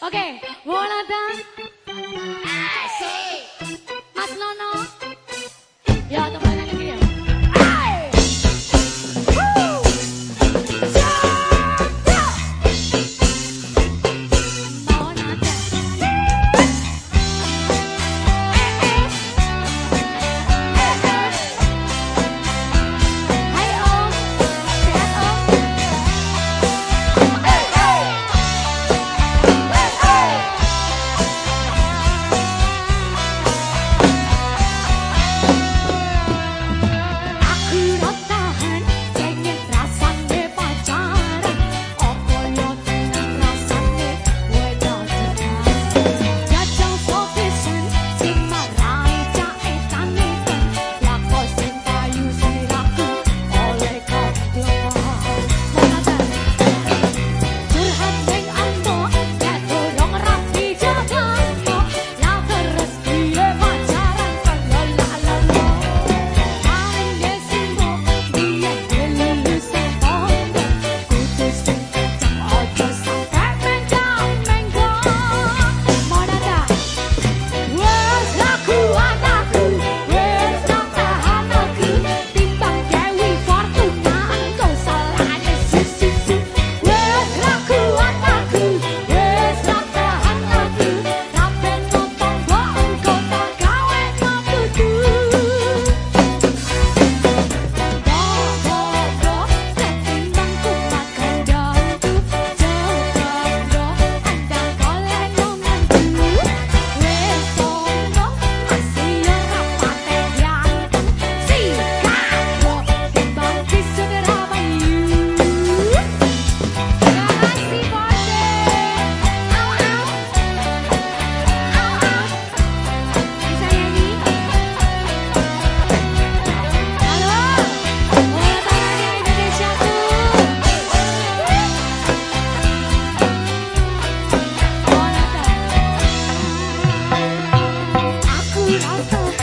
Okay, wanna dance?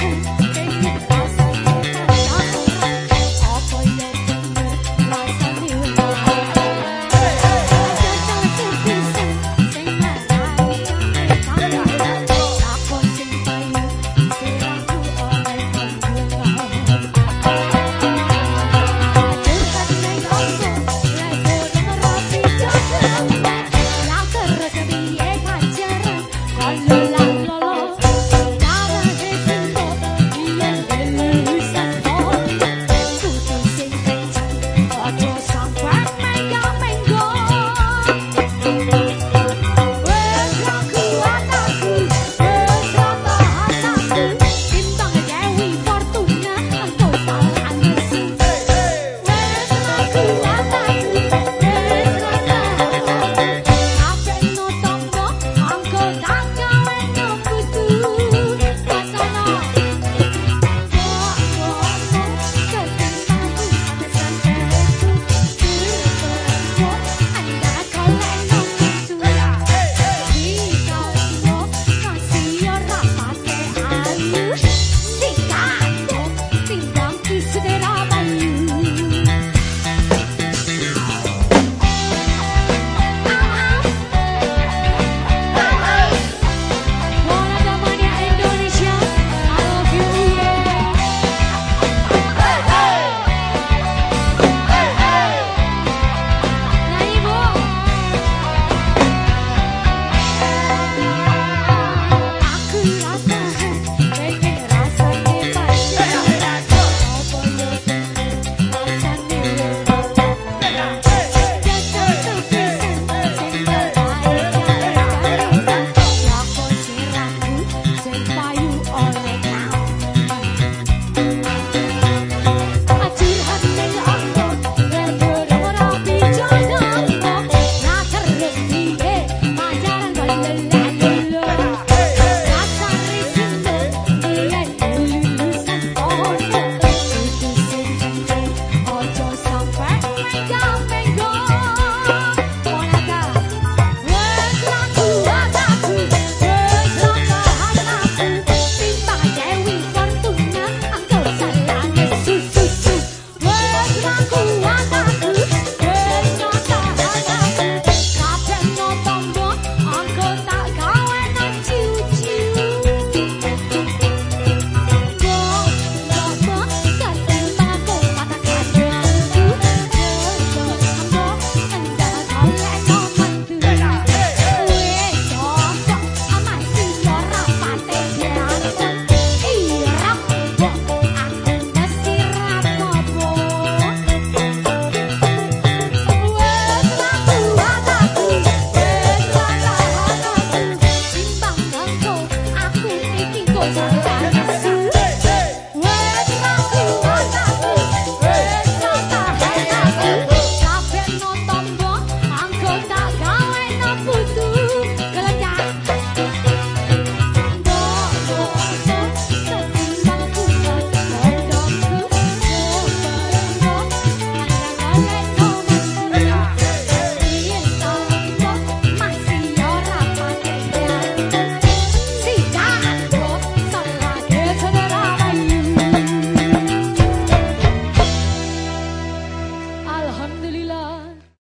Thank you.